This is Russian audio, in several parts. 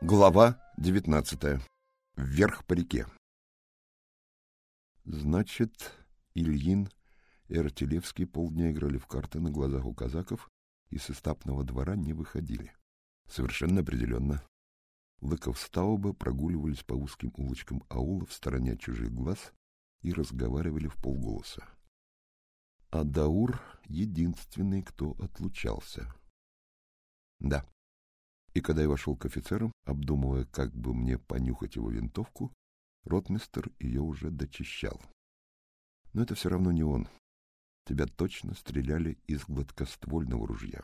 Глава девятнадцатая. Вверх по реке. Значит, Ильин и Артилевский полдня играли в карты на глазах у казаков и с эстапного двора не выходили. Совершенно определенно. Лыков с Тауба прогуливались по узким улочкам аула в стороне чужих глаз и разговаривали в полголоса. А Даур единственный, кто отлучался. Да, и когда я вошел к офицерам, обдумывая, как бы мне понюхать его винтовку, ротмистер ее уже дочищал. Но это все равно не он. Тебя точно стреляли из гладкоствольного ружья.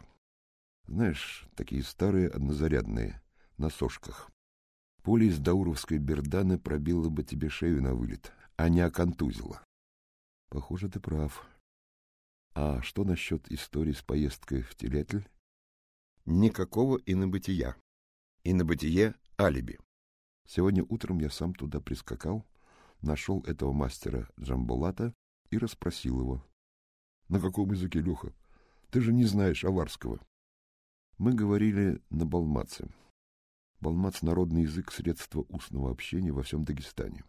Знаешь, такие старые однозарядные, на сошках. Пуля из дауровской берданы пробила бы тебе шею на вылет, а не оконтузила. Похоже, ты прав. А что насчет истории с поездкой в Телетль? Никакого инобытия. Инобытие — алиби. Сегодня утром я сам туда прискакал, нашел этого мастера Джамбулата и расспросил его. — На каком языке, Леха? Ты же не знаешь аварского. Мы говорили на балмаце. Балмац — народный язык средства устного общения во всем Дагестане.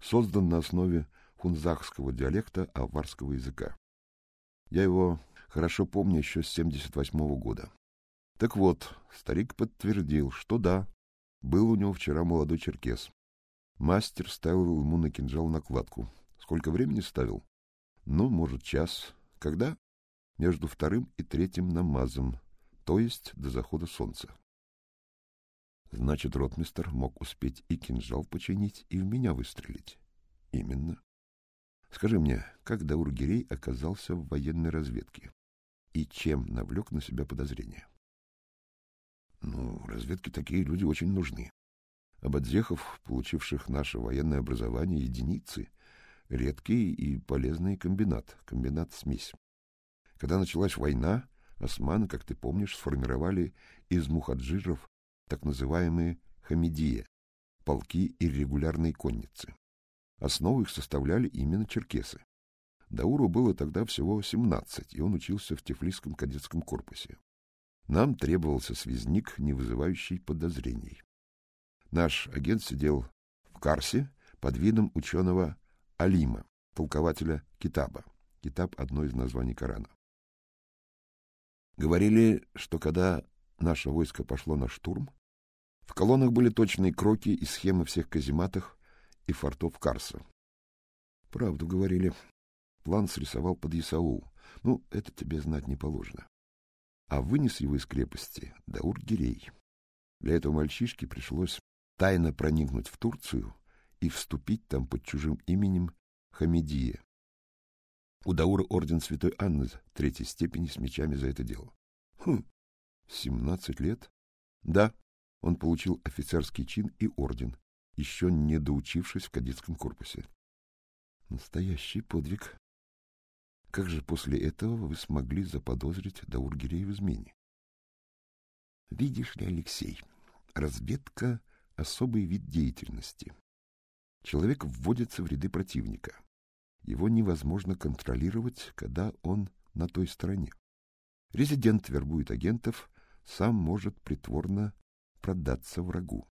Создан на основе хунзахского диалекта аварского языка. Я его хорошо помню еще с 78 -го года. Так вот, старик подтвердил, что да, был у него вчера молодой черкес. Мастер ставил ему на кинжал накладку. Сколько времени ставил? Ну, может, час. Когда? Между вторым и третьим намазом, то есть до захода солнца. Значит, ротмистер мог успеть и кинжал починить, и в меня выстрелить. Именно. Скажи мне, как Даургирей оказался в военной разведке? И чем навлек на себя подозрения? Ну, разведке такие люди очень нужны. Ободзехов, получивших наше военное образование, единицы, редкий и полезный комбинат, комбинат-смесь. Когда началась война, османы, как ты помнишь, сформировали из мухаджиров так называемые хамидия, полки иррегулярной конницы. Основу их составляли именно черкесы. Дауру было тогда всего 17, и он учился в Тифлисском кадетском корпусе. Нам требовался связник, не вызывающий подозрений. Наш агент сидел в Карсе под видом ученого Алима, толкователя Китаба. Китаб — одно из названий Корана. Говорили, что когда наше войско пошло на штурм, в колоннах были точные кроки и схемы всех казематов и фортов Карса. Правду говорили. План срисовал под Исаул. Ну, это тебе знать не положено а вынес его из крепости Даур-Гирей. Для этого мальчишке пришлось тайно проникнуть в Турцию и вступить там под чужим именем Хамедия. У Даура орден Святой Анны третьей степени с мечами за это дело. Хм, семнадцать лет? Да, он получил офицерский чин и орден, еще не доучившись в кадетском корпусе. Настоящий подвиг. Как же после этого вы смогли заподозрить Даургирей в измене? Видишь ли, Алексей, разведка — особый вид деятельности. Человек вводится в ряды противника. Его невозможно контролировать, когда он на той стороне. Резидент вербует агентов, сам может притворно продаться врагу.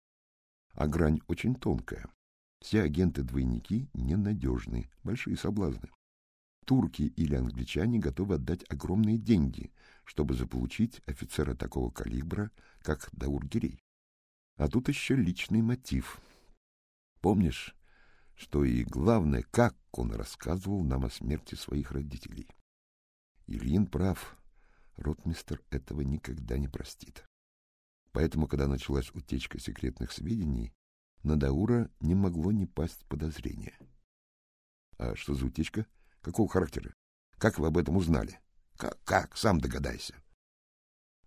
А грань очень тонкая. Все агенты-двойники ненадежны, большие соблазны турки или англичане готовы отдать огромные деньги, чтобы заполучить офицера такого калибра, как Даургирей. А тут еще личный мотив. Помнишь, что и главное, как он рассказывал нам о смерти своих родителей. Ильин прав, ротмистер этого никогда не простит. Поэтому, когда началась утечка секретных сведений, на Даура не могло не пасть подозрение. А что за утечка? — Какого характера? Как вы об этом узнали? Как? Как? Сам догадайся.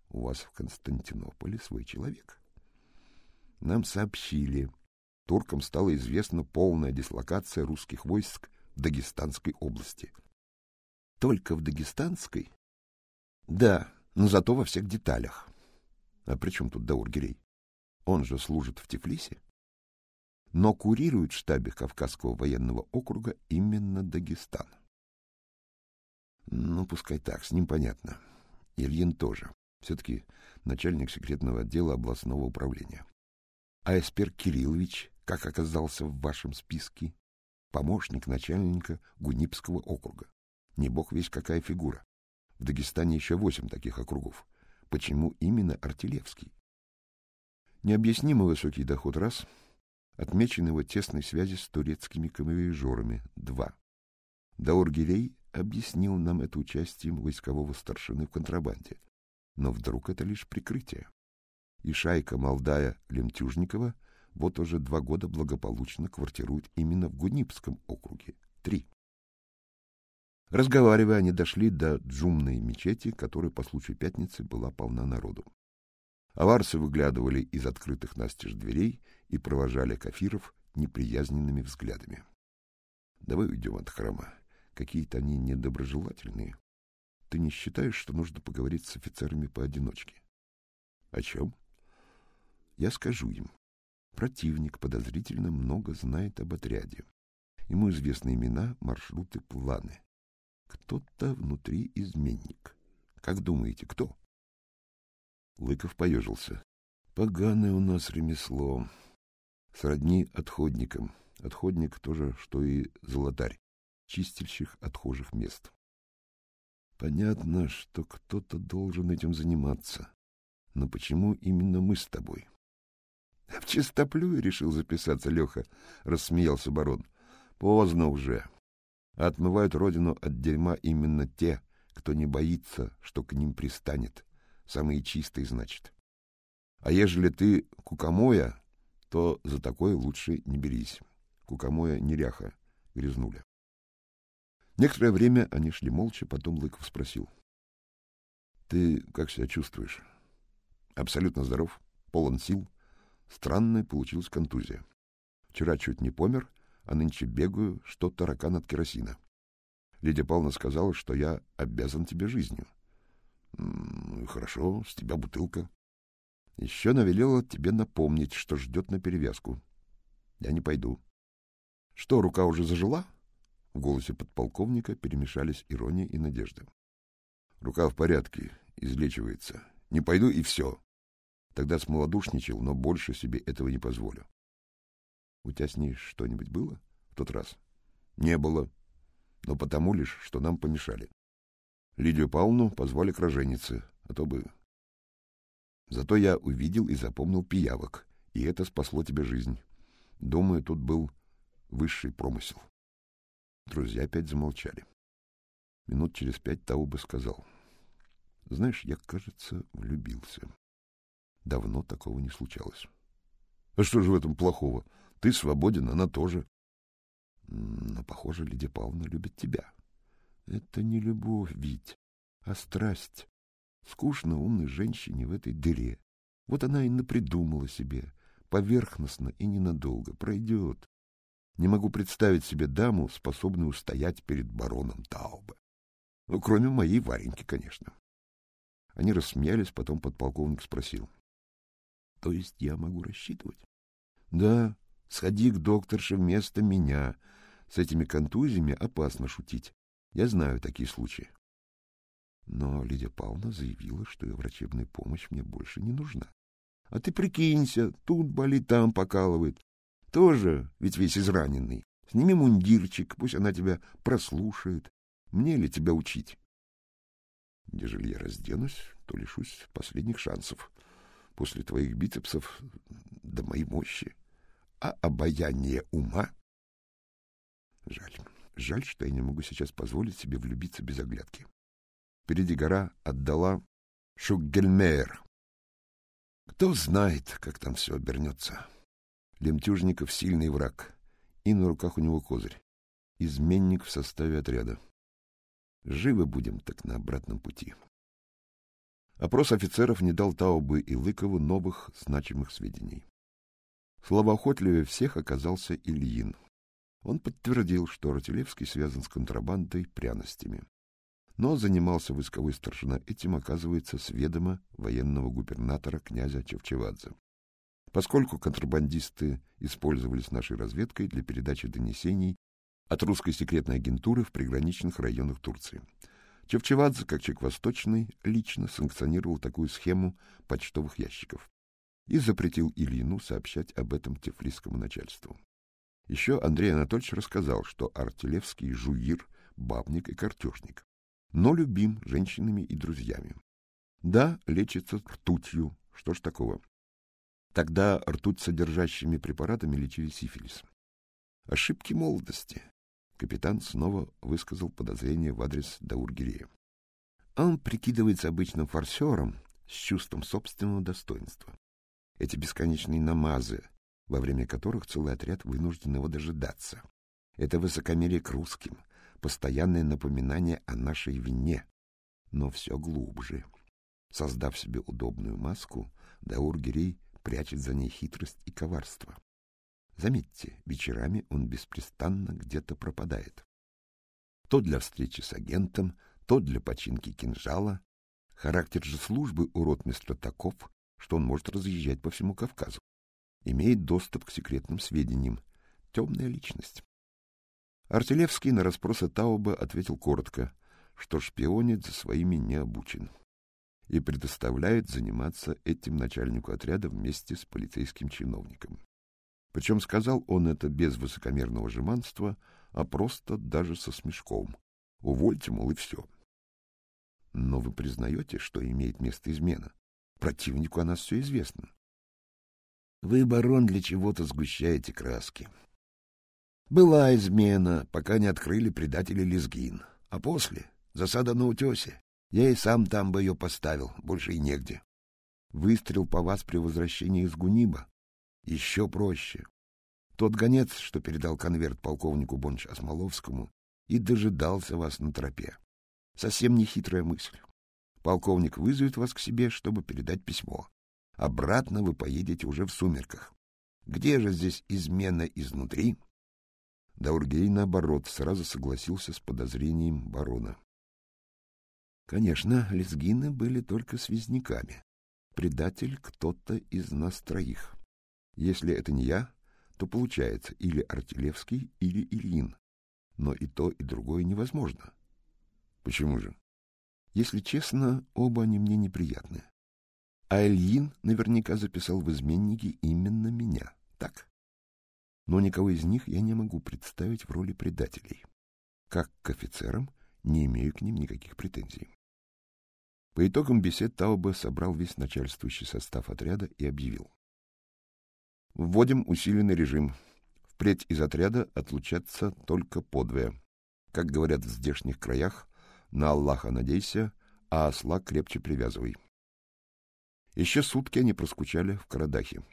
У вас в Константинополе свой человек. Нам сообщили. Туркам стала известна полная дислокация русских войск в Дагестанской области. Только в Дагестанской? Да, но зато во всех деталях. А при чем тут Даургирей? Он же служит в Тифлисе но курирует штабе Кавказского военного округа именно Дагестан. Ну, пускай так, с ним понятно. Ильин тоже. Все-таки начальник секретного отдела областного управления. А Эспер Кириллович, как оказался в вашем списке, помощник начальника Гунипского округа. Не бог весь какая фигура. В Дагестане еще восемь таких округов. Почему именно Артилевский? Необъяснимо высокий доход раз, отмечен его тесной связи с турецкими камевоежорами два. Даургирей объяснил нам это участием войскового старшины в контрабанде. Но вдруг это лишь прикрытие. И шайка Молдая Лемтюжникова вот уже два года благополучно квартирует именно в Гунипском округе. Три. Разговаривая, они дошли до джумной мечети, которая по случаю пятницы была полна народу. Аварцы выглядывали из открытых настежь дверей и провожали кафиров неприязненными взглядами. — Давай уйдем от храма. Какие-то они недоброжелательные. Ты не считаешь, что нужно поговорить с офицерами поодиночке? — О чем? — Я скажу им. Противник подозрительно много знает об отряде. Ему известны имена, маршруты, планы. Кто-то внутри изменник. Как думаете, кто? Лыков поежился. Поганое у нас ремесло. Сродни отходникам. Отходник тоже, что и золотарь, чистильщик отхожих мест. Понятно, что кто-то должен этим заниматься. Но почему именно мы с тобой? — В чистоплюе решил записаться Леха, — рассмеялся барон. — Поздно уже. Отмывают родину от дерьма именно те, кто не боится, что к ним пристанет. Самые чистые, значит. А ежели ты кукамоя, то за такое лучше не берись. Кукамоя неряха, грязнуля. Некоторое время они шли молча, потом Лыков спросил. — Ты как себя чувствуешь? — Абсолютно здоров, полон сил. Странная получилась контузия. Вчера чуть не помер, а нынче бегаю, что таракан от керосина. Лидия Павловна сказала, что я обязан тебе жизнью. — Хорошо, с тебя бутылка. Еще навелела тебе напомнить, что ждет на перевязку. Я не пойду. Что, рука уже зажила? В голосе подполковника перемешались ирония и надежда. Рука в порядке, излечивается. Не пойду и все. Тогда смолодушничал, но больше себе этого не позволю. У тебя с ней что-нибудь было в тот раз? Не было. Но потому лишь, что нам помешали. Лидию Павловну позвали к роженице, а то бы Зато я увидел и запомнил пиявок, и это спасло тебе жизнь. Думаю, тут был высший промысел. Друзья опять замолчали. Минут через пять Тауба сказал. — Знаешь, я, кажется, влюбился. Давно такого не случалось. — А что же в этом плохого? Ты свободен, она тоже. — Но, похоже, Лидия Павловна любит тебя. — Это не любовь, Вить, а страсть. Скучно умной женщине в этой дыре. Вот она и напридумала себе. Поверхностно и ненадолго. Пройдет. Не могу представить себе даму, способную устоять перед бароном Таубе. Ну, кроме моей Вареньки, конечно. Они рассмеялись, потом подполковник спросил. — То есть я могу рассчитывать? — Да, сходи к докторше вместо меня. С этими контузиями опасно шутить. Я знаю такие случаи. Но Лидия Павловна заявила, что ее врачебная помощь мне больше не нужна. А ты прикинься, тут болит, там покалывает. Тоже ведь весь израненный. Сними мундирчик, пусть она тебя прослушает. Мне ли тебя учить? Ежели я разденусь, то лишусь последних шансов. После твоих бицепсов до моей мощи. А обаяние ума? Жаль. Жаль, что я не могу сейчас позволить себе влюбиться без оглядки. Впереди гора отдала Шуггельмейер. Кто знает, как там все обернется. Лемтюжников — сильный враг, и на руках у него козырь. Изменник в составе отряда. Живы будем так на обратном пути. Опрос офицеров не дал Таубы и Лыкову новых значимых сведений. Словоохотливее всех оказался Ильин. Он подтвердил, что Ратилевский связан с контрабандой пряностями. Но занимался войсковой старшина этим, оказывается, с ведома военного губернатора князя Чевчевадзе. Поскольку контрабандисты использовались нашей разведкой для передачи донесений от русской секретной агентуры в приграничных районах Турции. Чевчевадзе, как человек восточный, лично санкционировал такую схему почтовых ящиков. и запретил Ильину сообщать об этом тефлисскому начальству. Еще Андрей Анатольевич рассказал, что Артилевский жуир, бабник и картежник, но любим женщинами и друзьями. Да, лечится ртутью. Что ж такого? Тогда ртуть содержащими препаратами лечили сифилис. Ошибки молодости. Капитан снова высказал подозрение в адрес Даургирея. Он прикидывается обычным форсером с чувством собственного достоинства. Эти бесконечные намазы, во время которых целый отряд вынужден его дожидаться. Это высокомерие к русским, постоянное напоминание о нашей вине, но все глубже. Создав себе удобную маску, Даургирей прячет за ней хитрость и коварство. Заметьте, вечерами он беспрестанно где-то пропадает. То для встречи с агентом, то для починки кинжала. Характер же службы у ротмистра таков, что он может разъезжать по всему Кавказу. Имеет доступ к секретным сведениям. Темная личность. Артилевский на расспросы Тауба ответил коротко, что шпионить за своими не обучен и предоставляет заниматься этим начальнику отряда вместе с полицейским чиновником. Причем сказал он это без высокомерного жеманства, а просто даже со смешком. Увольте, мол, и все. Но вы признаете, что имеет место измена? Противнику о нас все известно. Вы, барон, для чего-то сгущаете краски. Была измена, пока не открыли предатели Лезгин. А после — засада на утесе. Я и сам там бы ее поставил, больше и негде. Выстрел по вас при возвращении из Гуниба. Еще проще. Тот гонец, что передал конверт полковнику Бонч Осмоловскому, и дожидался вас на тропе. Совсем не хитрая мысль. Полковник вызовет вас к себе, чтобы передать письмо. Обратно вы поедете уже в сумерках. Где же здесь измена изнутри? Даургей, наоборот, сразу согласился с подозрением барона. Конечно, лезгины были только связняками. Предатель кто-то из нас троих. Если это не я, то получается или Артилевский, или Ильин. Но и то, и другое невозможно. Почему же? Если честно, оба они мне неприятны. А Ильин наверняка записал в изменники именно меня, так? Но никого из них я не могу представить в роли предателей. Как к офицерам не имею к ним никаких претензий. По итогам бесед Тауба собрал весь начальствующий состав отряда и объявил. Вводим усиленный режим. Впредь из отряда отлучаться только подвое. Как говорят в здешних краях, на Аллаха надейся, а осла крепче привязывай. Еще сутки они проскучали в Карадахе.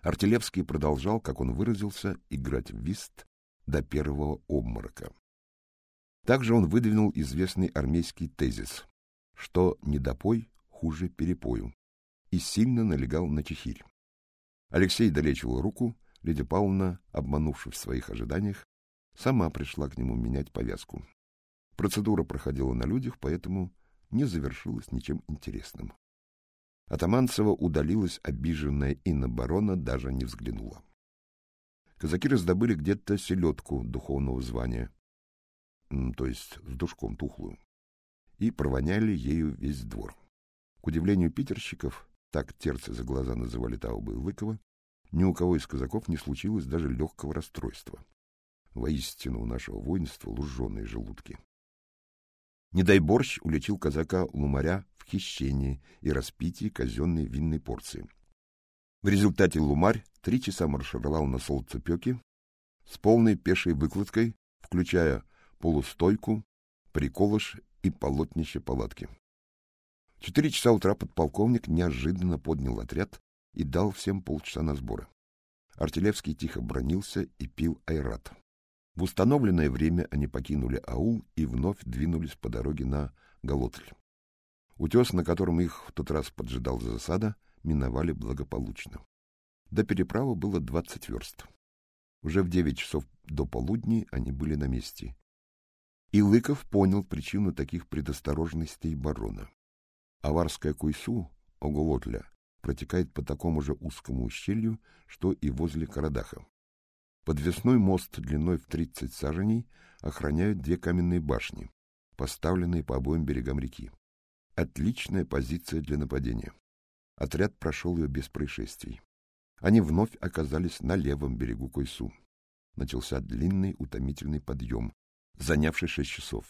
Артилевский продолжал, как он выразился, играть в вист до первого обморока. Также он выдвинул известный армейский тезис, что недопой хуже перепою, и сильно налегал на чехирь. Алексей долечивал руку, Лидия Павловна, обманувшись в своих ожиданиях, сама пришла к нему менять повязку. Процедура проходила на людях, поэтому не завершилась ничем интересным. Атаманцева удалилась обиженная, и на барона даже не взглянула. Казаки раздобыли где-то селедку духовного звания, то есть с душком тухлую, и провоняли ею весь двор. К удивлению питерщиков, так терцы за глаза называли Тауба и Лыкова, ни у кого из казаков не случилось даже легкого расстройства. Воистину у нашего воинства луженые желудки. Не дай борщ улетел казака Лумаря в хищении и распитии казенной винной порции. В результате Лумарь три часа маршировал на солнцепеке с полной пешей выкладкой, включая полустойку, приколыш и полотнище палатки четыре часа утра подполковник неожиданно поднял отряд и дал всем полчаса на сборы. Артилевский тихо бронился и пил айрат. В установленное время они покинули аул и вновь двинулись по дороге на Голотль. Утес, на котором их в тот раз поджидал засада, миновали благополучно. До переправы было двадцать верст. Уже в девять часов до полудня они были на месте. И Лыков понял причину таких предосторожностей барона. Аварская Куйсу, Оголотля, протекает по такому же узкому ущелью, что и возле Карадаха. Подвесной мост длиной в 30 саженей охраняют две каменные башни, поставленные по обоим берегам реки. Отличная позиция для нападения. Отряд прошел ее без происшествий. Они вновь оказались на левом берегу Койсу. Начался длинный утомительный подъем, занявший шесть часов.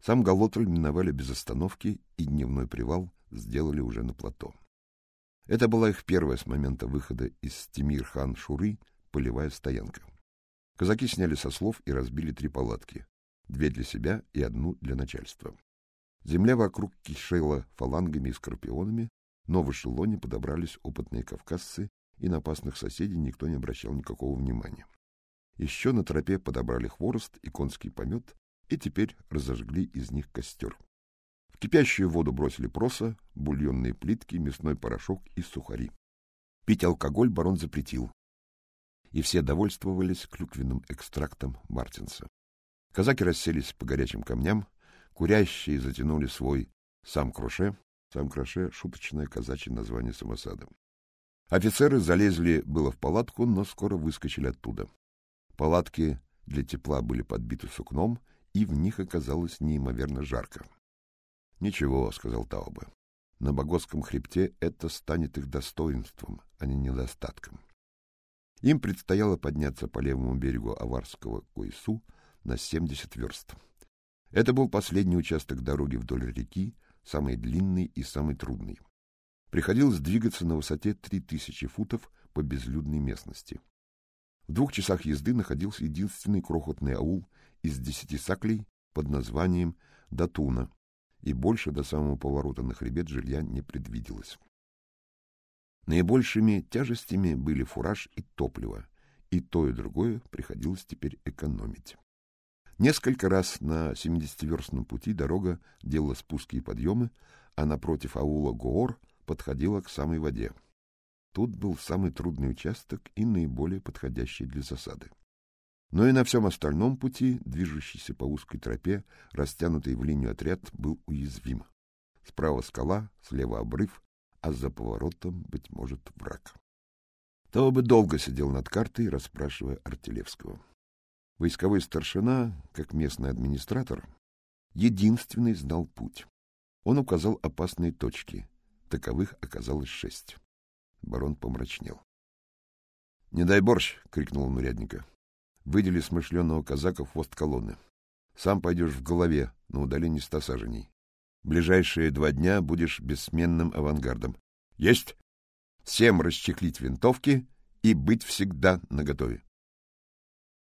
Сам Галотроль миновали без остановки, и дневной привал сделали уже на плато. Это была их первая с момента выхода из Тимир-хан-Шуры полевая стоянка. Казаки сняли со слов и разбили три палатки, две для себя и одну для начальства. Земля вокруг кишела фалангами и скорпионами, но в эшелоне подобрались опытные кавказцы, и на опасных соседей никто не обращал никакого внимания. Еще на тропе подобрали хворост и конский помет, и теперь разожгли из них костер. В кипящую воду бросили проса, бульонные плитки, мясной порошок и сухари. Пить алкоголь барон запретил, и все довольствовались клюквенным экстрактом Мартинса. Казаки расселись по горячим камням, курящие затянули свой сам кроше, сам кроше — шуточное казачье название самосада. Офицеры залезли было в палатку, но скоро выскочили оттуда. Палатки для тепла были подбиты сукном, и в них оказалось неимоверно жарко. — Ничего, — сказал Таубе. — На Боготском хребте это станет их достоинством, а не недостатком. Им предстояло подняться по левому берегу Аварского Койсу на 70 верст. Это был последний участок дороги вдоль реки, самый длинный и самый трудный. Приходилось двигаться на высоте 3000 футов по безлюдной местности. В двух часах езды находился единственный крохотный аул из десяти саклей под названием Датуна, и больше до самого поворота на хребет жилья не предвиделось. Наибольшими тяжестями были фураж и топливо, и то и другое приходилось теперь экономить. Несколько раз на 70-верстном пути дорога делала спуски и подъемы, а напротив аула Гоор подходила к самой воде. Тут был самый трудный участок и наиболее подходящий для засады. Но и на всем остальном пути, движущийся по узкой тропе, растянутый в линию отряд, был уязвим. Справа скала, слева обрыв, а за поворотом, быть может, враг. Того бы долго сидел над картой, расспрашивая Артилевского. Войсковой старшина, как местный администратор, единственный знал путь. Он указал опасные точки. Таковых оказалось шесть. Барон помрачнел. — Не дай борщ! — крикнул он урядника. — Выдели смышленного казака в хвост колонны. Сам пойдешь в голове, на удалении ста саженей. Ближайшие два дня будешь бессменным авангардом. Есть! Всем расчехлить винтовки и быть всегда наготове.